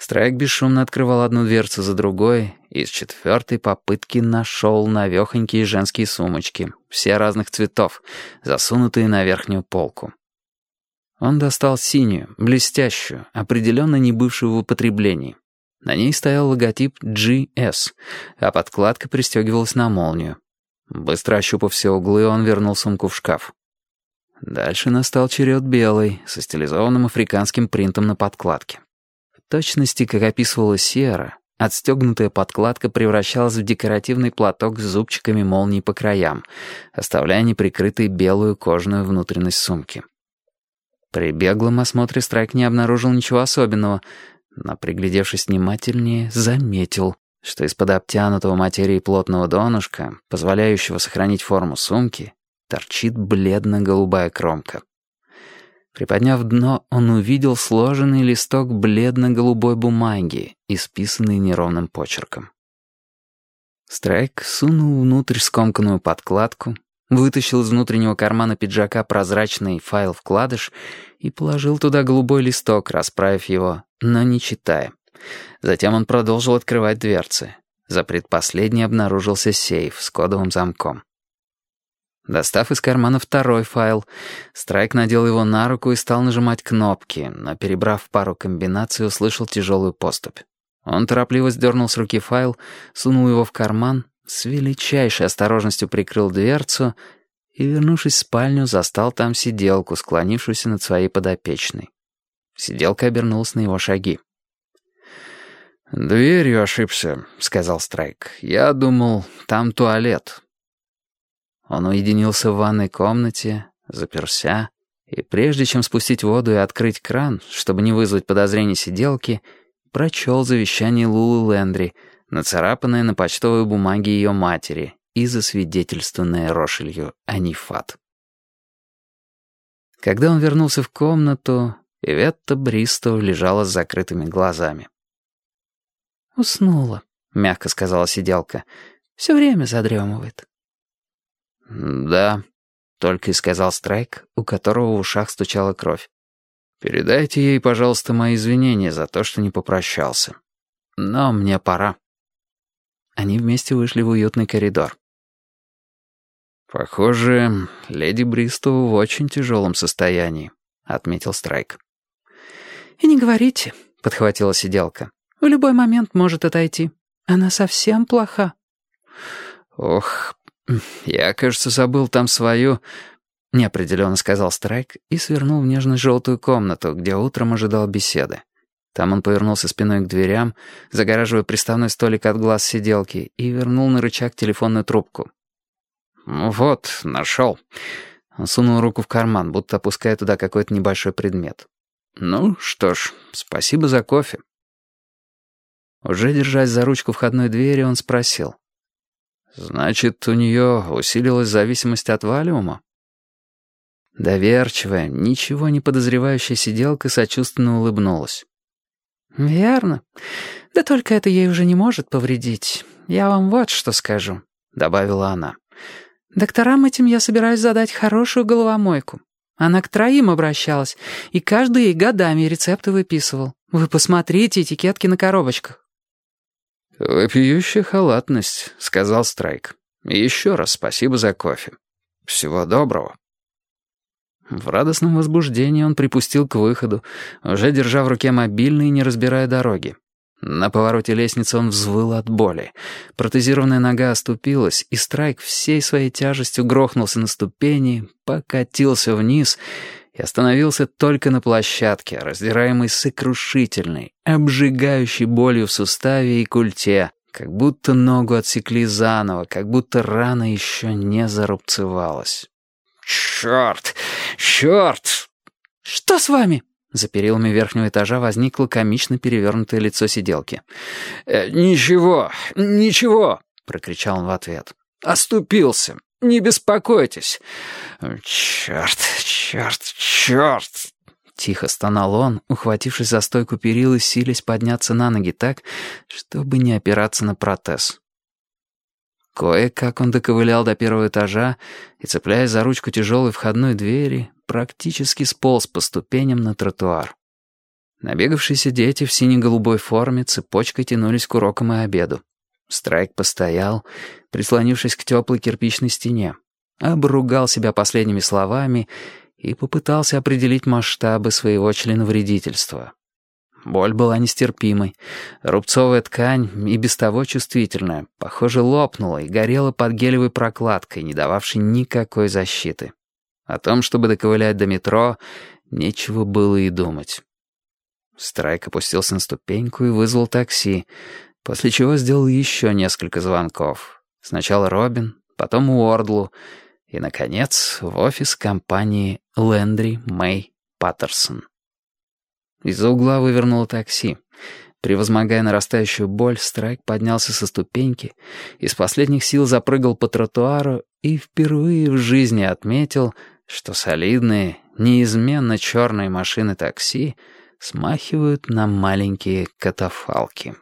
Страйк бесшумно открывал одну дверцу за другой и с четвертой попытки нашел навехонькие женские сумочки, все разных цветов, засунутые на верхнюю полку. Он достал синюю, блестящую, определенно не бывшую в употреблении. На ней стоял логотип GS, а подкладка пристегивалась на молнию. Быстро ощупав все углы, он вернул сумку в шкаф. Дальше настал черед белый, со стилизованным африканским принтом на подкладке точности, как описывала Сера, отстегнутая подкладка превращалась в декоративный платок с зубчиками молний по краям, оставляя неприкрытой белую кожаную внутренность сумки. При беглом осмотре Страйк не обнаружил ничего особенного, но, приглядевшись внимательнее, заметил, что из-под обтянутого материи плотного донышка, позволяющего сохранить форму сумки, торчит бледно-голубая кромка. Приподняв дно, он увидел сложенный листок бледно-голубой бумаги, исписанный неровным почерком. Страйк сунул внутрь скомканную подкладку, вытащил из внутреннего кармана пиджака прозрачный файл-вкладыш и положил туда голубой листок, расправив его, но не читая. Затем он продолжил открывать дверцы. За предпоследней обнаружился сейф с кодовым замком. Достав из кармана второй файл, Страйк надел его на руку и стал нажимать кнопки, но, перебрав пару комбинаций, услышал тяжелую поступь. Он торопливо сдернул с руки файл, сунул его в карман, с величайшей осторожностью прикрыл дверцу и, вернувшись в спальню, застал там сиделку, склонившуюся над своей подопечной. Сиделка обернулась на его шаги. «Дверью ошибся», — сказал Страйк. «Я думал, там туалет». Он уединился в ванной комнате, заперся, и прежде чем спустить воду и открыть кран, чтобы не вызвать подозрений сиделки, прочел завещание Лулы Лендри, нацарапанное на почтовой бумаге ее матери и засвидетельствованное Рошелью Анифат. Когда он вернулся в комнату, Иветта Бристоу лежала с закрытыми глазами. «Уснула», — мягко сказала сиделка. «Все время задремывает». «Да», — только и сказал Страйк, у которого в ушах стучала кровь. «Передайте ей, пожалуйста, мои извинения за то, что не попрощался. Но мне пора». Они вместе вышли в уютный коридор. «Похоже, леди Бристоу в очень тяжелом состоянии», — отметил Страйк. «И не говорите», — подхватила сиделка. «В любой момент может отойти. Она совсем плоха». «Ох, «Я, кажется, забыл там свою...» — неопределенно сказал Страйк и свернул в нежно-желтую комнату, где утром ожидал беседы. Там он повернулся спиной к дверям, загораживая приставной столик от глаз сиделки, и вернул на рычаг телефонную трубку. «Ну «Вот, нашел». Он сунул руку в карман, будто опуская туда какой-то небольшой предмет. «Ну что ж, спасибо за кофе». Уже держась за ручку входной двери, он спросил. Значит, у нее усилилась зависимость от валиума? Доверчивая, ничего не подозревающая сиделка сочувственно улыбнулась. «Верно. Да только это ей уже не может повредить. Я вам вот что скажу», — добавила она. «Докторам этим я собираюсь задать хорошую головомойку. Она к троим обращалась, и каждый ей годами рецепты выписывал. Вы посмотрите этикетки на коробочках. «Вопиющая халатность», — сказал Страйк. еще раз спасибо за кофе. Всего доброго». В радостном возбуждении он припустил к выходу, уже держа в руке мобильный и не разбирая дороги. На повороте лестницы он взвыл от боли. Протезированная нога оступилась, и Страйк всей своей тяжестью грохнулся на ступени, покатился вниз и остановился только на площадке, раздираемой сокрушительной, обжигающей болью в суставе и культе, как будто ногу отсекли заново, как будто рана еще не зарубцевалась. «Черт! Черт!» «Что с вами?» За перилами верхнего этажа возникло комично перевернутое лицо сиделки. «Э, «Ничего, ничего!» — прокричал он в ответ. «Оступился. Не беспокойтесь. Черт, черт, черт. Тихо стонал он, ухватившись за стойку перил и силясь подняться на ноги так, чтобы не опираться на протез. Кое-как он доковылял до первого этажа и, цепляясь за ручку тяжелой входной двери, практически сполз по ступеням на тротуар. Набегавшиеся дети в сине-голубой форме цепочкой тянулись к урокам и обеду. Страйк постоял, прислонившись к теплой кирпичной стене, обругал себя последними словами и попытался определить масштабы своего членовредительства. Боль была нестерпимой. Рубцовая ткань, и без того чувствительная, похоже, лопнула и горела под гелевой прокладкой, не дававшей никакой защиты. О том, чтобы доковылять до метро, нечего было и думать. Страйк опустился на ступеньку и вызвал такси, после чего сделал еще несколько звонков. Сначала Робин, потом Уордлу и, наконец, в офис компании Лендри Мэй Паттерсон. Из-за угла вывернуло такси. Превозмогая нарастающую боль, Страйк поднялся со ступеньки, из последних сил запрыгал по тротуару и впервые в жизни отметил, что солидные, неизменно черные машины такси — смахивают на маленькие катафалки.